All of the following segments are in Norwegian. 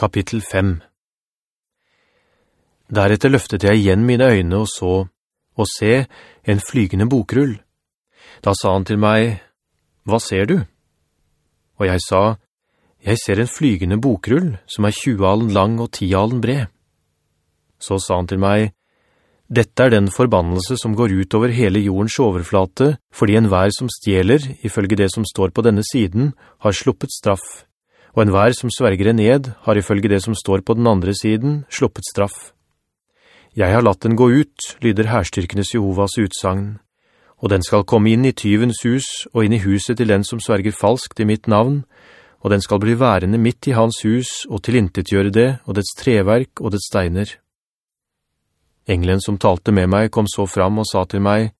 Kapittel 5 Deretter løftet jeg igjen mine øyne og så, og se, en flygende bokrull. Da sa han til meg, «Hva ser du?» Og jeg sa, «Jeg ser en flygende bokrull som er 20 alen lang og 10 alen bred.» Så sa han til meg, «Dette er den forbannelse som går ut over hele jordens overflate, fordi enhver som stjeler, ifølge det som står på denne siden, har sluppet straff.» Og enhver som sverger en ed, har ifølge det som står på den andre siden, sluppet straff. Jeg har latt den gå ut, lyder herstyrkenes Jehovas utsagn, og den skal komme inn i tyvens hus, og inn i huset til den som sverger falskt i mitt navn, og den skal bli værende midt i hans hus, og tilintetgjøre det, og dets treverk og dets steiner. Engelen som talte med meg kom så fram og sa til meg,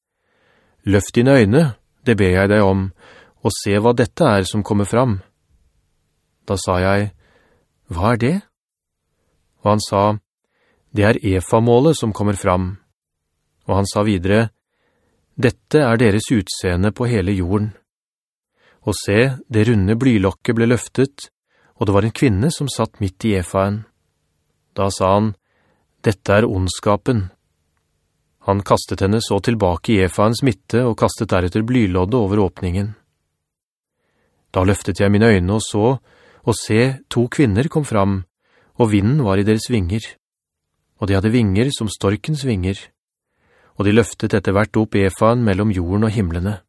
«Løft dine øyne, det ber jeg deg om, og se hva dette er som kommer fram.» Da sa jeg, «Hva er det?» Og han sa, «Det er EFA-målet som kommer fram.» Og han sa videre, «Dette er deres utseende på hele jorden.» Og se, det runde blylokket ble løftet, og det var en kvinne som satt midt i EFA-en. Da sa han, «Dette er ondskapen.» Han kastet henne så tilbake i EFA-ens midte og kastet deretter blyloddet over åpningen. Da løftet jeg mine øyne og så, og se, to kvinner kom fram, og vinden var i deres vinger. Og de hadde vinger som storkens vinger. Og de løftet etter hvert opp efaen mellom jorden og himmelene.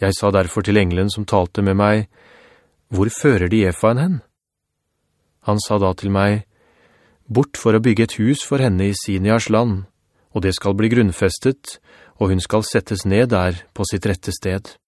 Jeg sa derfor til engelen som talte med meg, «Hvor fører de efaen hen?» Han sa da til meg, «Bort for å bygge et hus for henne i Sinias land, og det skal bli grunnfestet, og hun skal settes ned der på sitt rette sted.»